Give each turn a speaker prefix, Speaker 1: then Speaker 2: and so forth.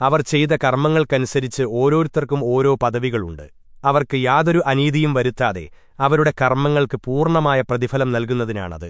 Speaker 1: അവർ ചെയ്ത കർമ്മങ്ങൾക്കനുസരിച്ച് ഓരോരുത്തർക്കും ഓരോ പദവികളുണ്ട്. അവർക്ക് യാതൊരു അനീതിയും വരുത്താതെ അവരുടെ കർമ്മങ്ങൾക്ക് പൂർണമായ പ്രതിഫലം നൽകുന്നതിനാണത്.